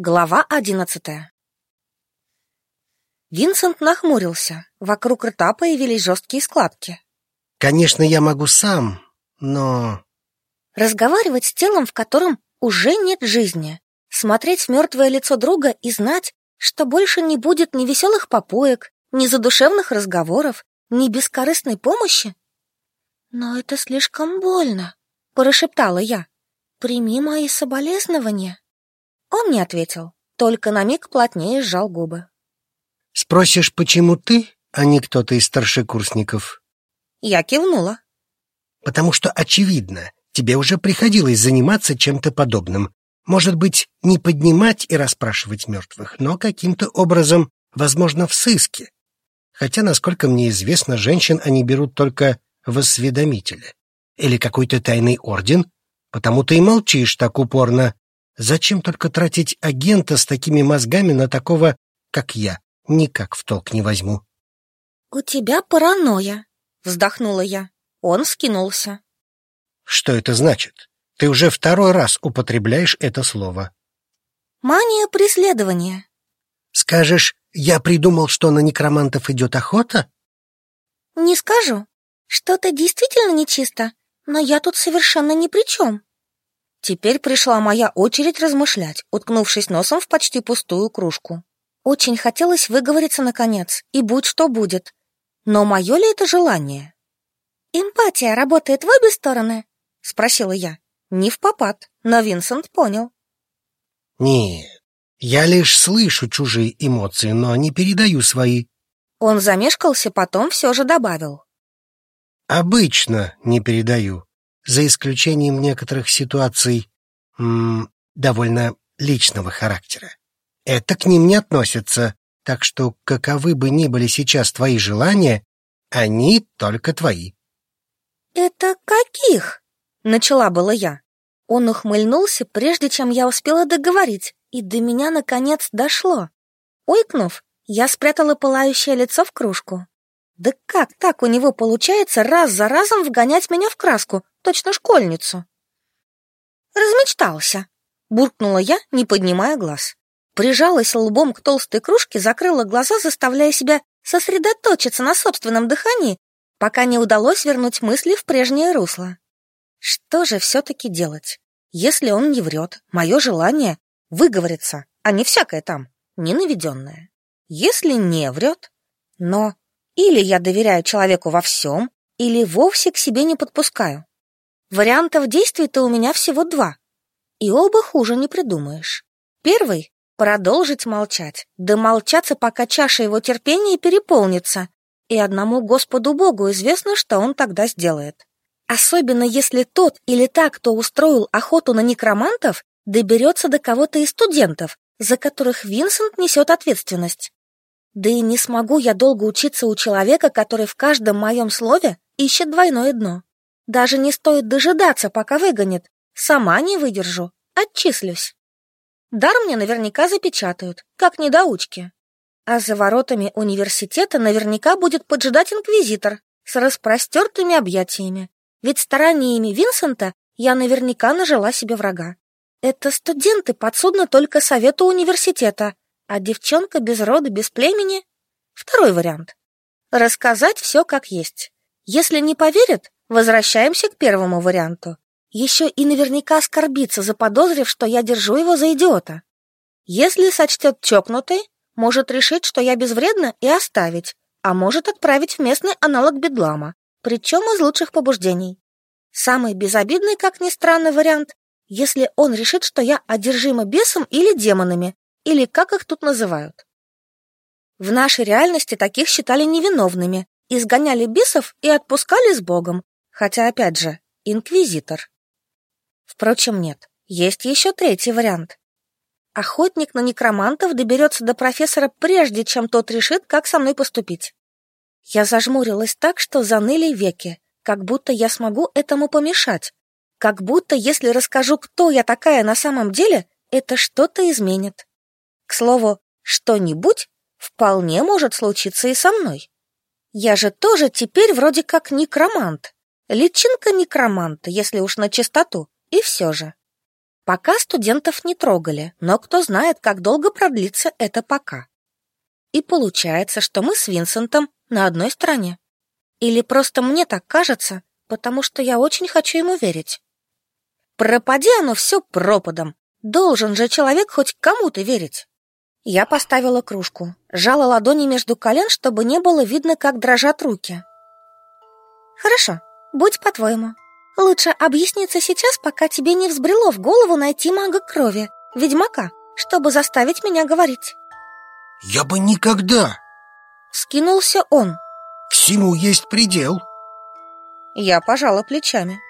Глава одиннадцатая Винсент нахмурился. Вокруг рта появились жесткие складки. Конечно, я могу сам, но... Разговаривать с телом, в котором уже нет жизни. Смотреть в мертвое лицо друга и знать, что больше не будет ни веселых попоек, ни задушевных разговоров, ни бескорыстной помощи. Но это слишком больно, прошептала я. Прими мои соболезнования. Он не ответил, только на миг плотнее сжал губы. Спросишь, почему ты, а не кто-то из старшекурсников? Я кивнула. Потому что очевидно, тебе уже приходилось заниматься чем-то подобным. Может быть, не поднимать и расспрашивать мертвых, но каким-то образом, возможно, в сыске. Хотя, насколько мне известно, женщин они берут только в осведомителя. Или какой-то тайный орден, потому ты и молчишь так упорно, Зачем только тратить агента с такими мозгами на такого, как я? Никак в толк не возьму. «У тебя паранойя», — вздохнула я. Он скинулся. «Что это значит? Ты уже второй раз употребляешь это слово». «Мания преследования». «Скажешь, я придумал, что на некромантов идет охота?» «Не скажу. Что-то действительно нечисто, но я тут совершенно ни при чем». Теперь пришла моя очередь размышлять, уткнувшись носом в почти пустую кружку. Очень хотелось выговориться наконец, и будь что будет. Но мое ли это желание? «Эмпатия работает в обе стороны?» — спросила я. Не в попад, но Винсент понял. «Нет, я лишь слышу чужие эмоции, но не передаю свои». Он замешкался, потом все же добавил. «Обычно не передаю за исключением некоторых ситуаций м довольно личного характера. Это к ним не относится, так что каковы бы ни были сейчас твои желания, они только твои. «Это каких?» — начала была я. Он ухмыльнулся, прежде чем я успела договорить, и до меня наконец дошло. Ойкнув, я спрятала пылающее лицо в кружку. Да как так у него получается раз за разом вгонять меня в краску, точно школьницу? Размечтался, буркнула я, не поднимая глаз. Прижалась лбом к толстой кружке, закрыла глаза, заставляя себя сосредоточиться на собственном дыхании, пока не удалось вернуть мысли в прежнее русло. Что же все-таки делать? Если он не врет, мое желание выговориться, а не всякое там, ненаведенное. Если не врет, но или я доверяю человеку во всем, или вовсе к себе не подпускаю. Вариантов действий-то у меня всего два. И оба хуже не придумаешь. Первый — продолжить молчать, да молчаться, пока чаша его терпения переполнится. И одному Господу Богу известно, что он тогда сделает. Особенно если тот или та, кто устроил охоту на некромантов, доберется до кого-то из студентов, за которых Винсент несет ответственность. Да и не смогу я долго учиться у человека, который в каждом моем слове ищет двойное дно. Даже не стоит дожидаться, пока выгонит. Сама не выдержу, отчислюсь. Дар мне наверняка запечатают, как недоучки. А за воротами университета наверняка будет поджидать инквизитор с распростертыми объятиями. Ведь стараниями Винсента я наверняка нажила себе врага. Это студенты подсудны только совету университета, а девчонка без рода, без племени — второй вариант. Рассказать все как есть. Если не поверят, возвращаемся к первому варианту. Еще и наверняка оскорбиться, заподозрив, что я держу его за идиота. Если сочтет чокнутой, может решить, что я безвредна, и оставить, а может отправить в местный аналог бедлама, причем из лучших побуждений. Самый безобидный, как ни странно, вариант, если он решит, что я одержима бесом или демонами, или как их тут называют. В нашей реальности таких считали невиновными, изгоняли бесов и отпускали с Богом, хотя, опять же, инквизитор. Впрочем, нет, есть еще третий вариант. Охотник на некромантов доберется до профессора прежде, чем тот решит, как со мной поступить. Я зажмурилась так, что заныли веки, как будто я смогу этому помешать, как будто, если расскажу, кто я такая на самом деле, это что-то изменит. К слову, что-нибудь вполне может случиться и со мной. Я же тоже теперь вроде как некромант. Личинка некроманта, если уж на чистоту, и все же. Пока студентов не трогали, но кто знает, как долго продлится это пока. И получается, что мы с Винсентом на одной стороне. Или просто мне так кажется, потому что я очень хочу ему верить. Пропади оно все пропадом. Должен же человек хоть кому-то верить. Я поставила кружку, сжала ладони между колен, чтобы не было видно, как дрожат руки. Хорошо, будь по-твоему. Лучше объясниться сейчас, пока тебе не взбрело в голову найти мага крови, ведьмака, чтобы заставить меня говорить. Я бы никогда. Скинулся он. Всему есть предел. Я пожала плечами.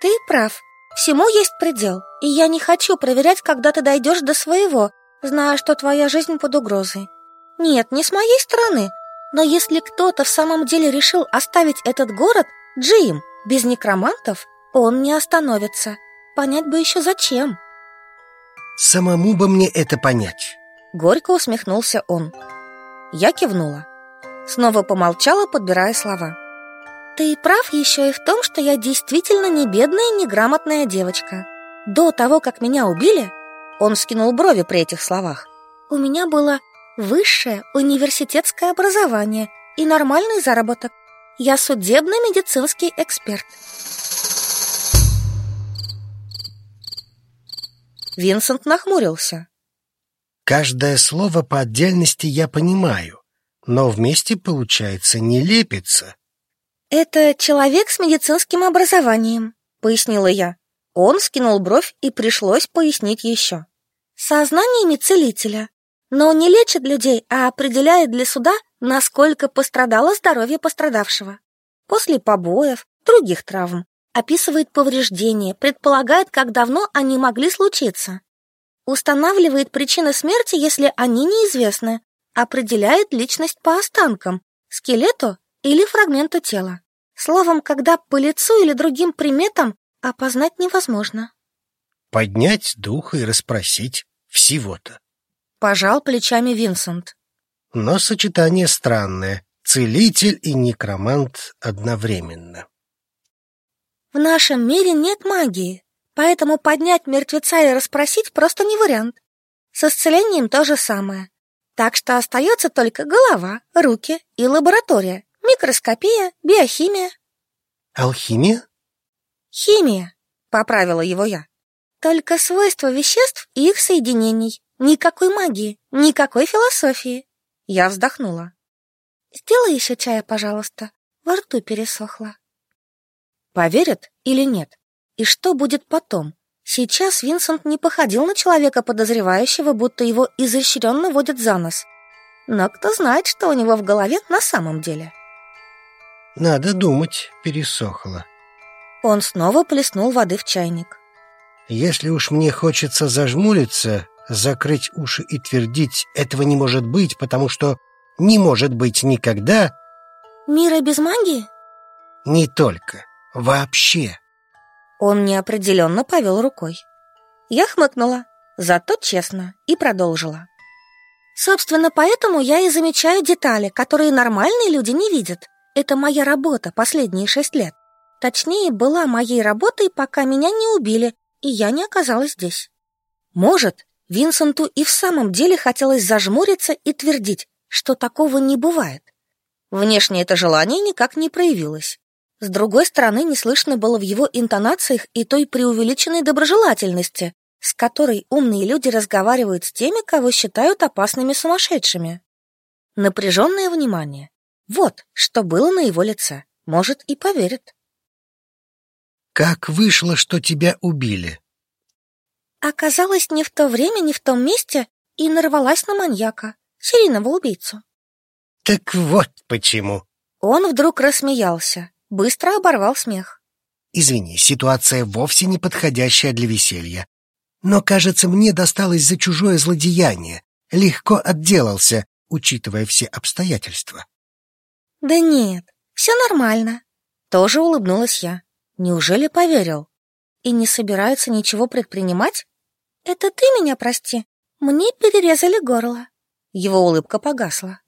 Ты прав. Всему есть предел, и я не хочу проверять, когда ты дойдешь до своего, зная, что твоя жизнь под угрозой. Нет, не с моей стороны. Но если кто-то в самом деле решил оставить этот город, Джим, без некромантов, он не остановится. Понять бы еще зачем. Самому бы мне это понять. Горько усмехнулся он. Я кивнула. Снова помолчала, подбирая слова. Ты прав еще и в том, что я действительно не бедная, неграмотная девочка. До того, как меня убили, он скинул брови при этих словах. У меня было высшее университетское образование и нормальный заработок. Я судебный медицинский эксперт. Винсент нахмурился. Каждое слово по отдельности я понимаю, но вместе, получается, не лепится. Это человек с медицинским образованием, пояснила я. Он скинул бровь, и пришлось пояснить еще. Со знаниями целителя, но не лечит людей, а определяет для суда, насколько пострадало здоровье пострадавшего. После побоев, других травм, описывает повреждения, предполагает, как давно они могли случиться. Устанавливает причины смерти, если они неизвестны, определяет личность по останкам, скелету или фрагменту тела. Словом, когда по лицу или другим приметам опознать невозможно. Поднять дух и расспросить всего-то. Пожал плечами Винсент. Но сочетание странное. Целитель и некромант одновременно. В нашем мире нет магии, поэтому поднять мертвеца и расспросить просто не вариант. С исцелением то же самое. Так что остается только голова, руки и лаборатория, микроскопия, биохимия. Алхимия? Химия, поправила его я. Только свойства веществ и их соединений. Никакой магии, никакой философии. Я вздохнула. Сделай еще чая, пожалуйста. Во рту пересохло. Поверят или нет? И что будет потом? Сейчас Винсент не походил на человека, подозревающего, будто его изощренно водят за нос. Но кто знает, что у него в голове на самом деле. Надо думать, пересохло. Он снова плеснул воды в чайник. Если уж мне хочется зажмуриться, закрыть уши и твердить «этого не может быть», потому что «не может быть никогда», Мира без магии? Не только. Вообще. Он неопределенно повел рукой. Я хмыкнула, зато честно, и продолжила. Собственно, поэтому я и замечаю детали, которые нормальные люди не видят. Это моя работа последние шесть лет. Точнее, была моей работой, пока меня не убили, и я не оказалась здесь. Может, Винсенту и в самом деле хотелось зажмуриться и твердить, что такого не бывает. Внешне это желание никак не проявилось. С другой стороны, не слышно было в его интонациях и той преувеличенной доброжелательности, с которой умные люди разговаривают с теми, кого считают опасными сумасшедшими. Напряженное внимание. Вот, что было на его лице. Может, и поверит. Как вышло, что тебя убили? Оказалась не в то время, не в том месте и нарвалась на маньяка, серийного убийцу. Так вот почему. Он вдруг рассмеялся, быстро оборвал смех. Извини, ситуация вовсе не подходящая для веселья. Но, кажется, мне досталось за чужое злодеяние. Легко отделался, учитывая все обстоятельства. Да нет, все нормально. Тоже улыбнулась я. Неужели поверил? И не собирается ничего предпринимать? Это ты меня прости. Мне перерезали горло. Его улыбка погасла.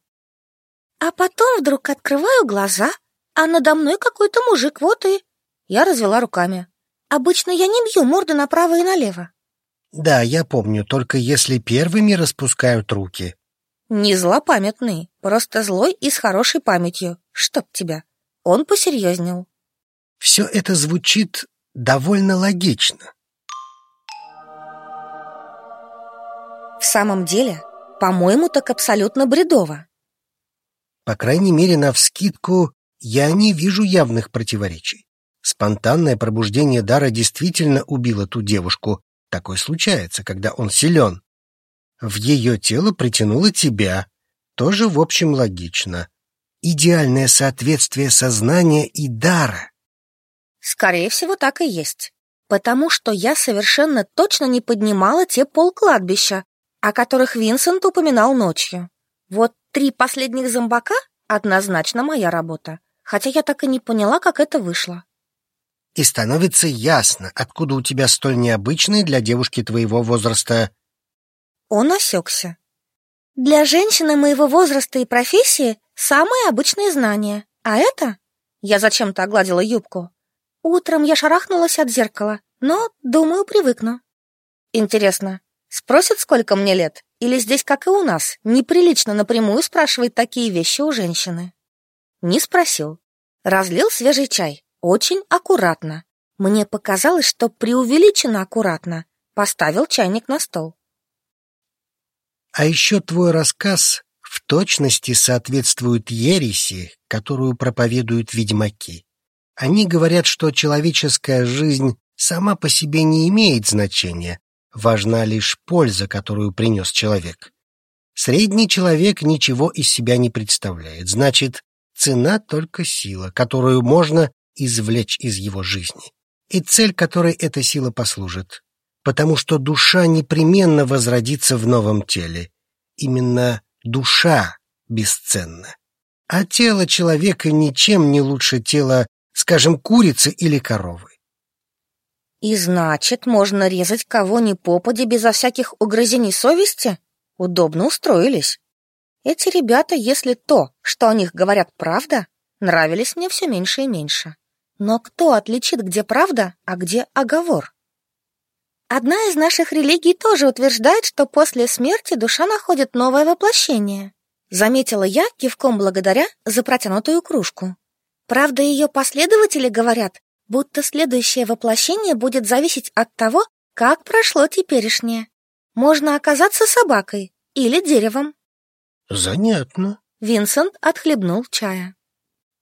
А потом вдруг открываю глаза, а надо мной какой-то мужик, вот и... Я развела руками. Обычно я не бью морду направо и налево. Да, я помню, только если первыми распускают руки. Не злопамятный, просто злой и с хорошей памятью. Чтоб тебя. Он посерьезнел. Все это звучит довольно логично. В самом деле, по-моему, так абсолютно бредово. По крайней мере, навскидку я не вижу явных противоречий. Спонтанное пробуждение дара действительно убило ту девушку. Такое случается, когда он силен. В ее тело притянуло тебя. Тоже, в общем, логично. Идеальное соответствие сознания и дара. Скорее всего, так и есть. Потому что я совершенно точно не поднимала те полкладбища, о которых Винсент упоминал ночью. Вот три последних зомбака — однозначно моя работа, хотя я так и не поняла, как это вышло. И становится ясно, откуда у тебя столь необычные для девушки твоего возраста... Он осекся. Для женщины моего возраста и профессии самые обычные знания. А это... Я зачем-то огладила юбку. Утром я шарахнулась от зеркала, но, думаю, привыкну. Интересно, спросят, сколько мне лет? Или здесь, как и у нас, неприлично напрямую спрашивать такие вещи у женщины? Не спросил. Разлил свежий чай. Очень аккуратно. Мне показалось, что преувеличенно аккуратно. Поставил чайник на стол. А еще твой рассказ в точности соответствует ереси, которую проповедуют ведьмаки. Они говорят, что человеческая жизнь сама по себе не имеет значения, важна лишь польза, которую принес человек. Средний человек ничего из себя не представляет, значит, цена только сила, которую можно извлечь из его жизни, и цель, которой эта сила послужит, потому что душа непременно возродится в новом теле. Именно душа бесценна. А тело человека ничем не лучше тела, скажем, курицы или коровы. И значит, можно резать кого ни попади безо всяких угрызений совести? Удобно устроились. Эти ребята, если то, что о них говорят, правда, нравились мне все меньше и меньше. Но кто отличит, где правда, а где оговор? Одна из наших религий тоже утверждает, что после смерти душа находит новое воплощение. Заметила я, кивком благодаря за протянутую кружку. Правда, ее последователи говорят, будто следующее воплощение будет зависеть от того, как прошло теперешнее. Можно оказаться собакой или деревом. Занятно. Винсент отхлебнул чая.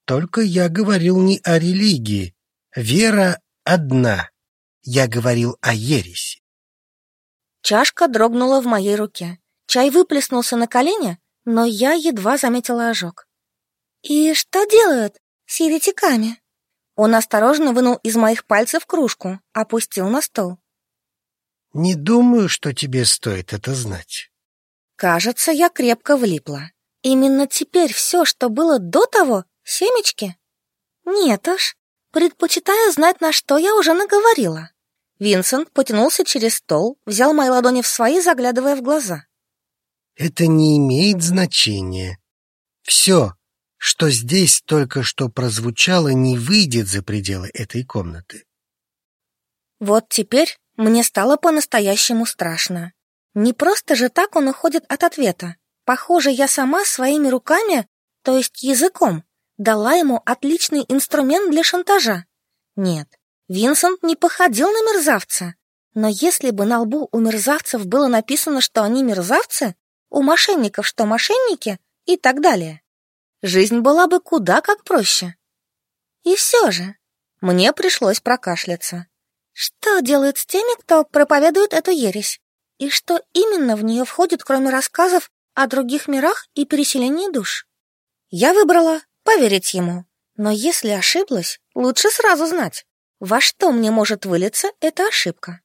Только я говорил не о религии. Вера одна. Я говорил о ереси. Чашка дрогнула в моей руке. Чай выплеснулся на колени, но я едва заметила ожог. «И что делают с еретиками?» Он осторожно вынул из моих пальцев кружку, опустил на стол. «Не думаю, что тебе стоит это знать». Кажется, я крепко влипла. Именно теперь все, что было до того, семечки? Нет уж, предпочитаю знать, на что я уже наговорила. Винсент потянулся через стол, взял мои ладони в свои, заглядывая в глаза. Это не имеет значения. Все, что здесь только что прозвучало, не выйдет за пределы этой комнаты. Вот теперь мне стало по-настоящему страшно. Не просто же так он уходит от ответа. Похоже, я сама своими руками, то есть языком, дала ему отличный инструмент для шантажа. Нет, Винсент не походил на мерзавца. Но если бы на лбу у мерзавцев было написано, что они мерзавцы, у мошенников, что мошенники и так далее, жизнь была бы куда как проще. И все же мне пришлось прокашляться. Что делают с теми, кто проповедует эту ересь? И что именно в нее входит, кроме рассказов о других мирах и переселении душ? Я выбрала поверить ему. Но если ошиблась, лучше сразу знать, во что мне может вылиться эта ошибка.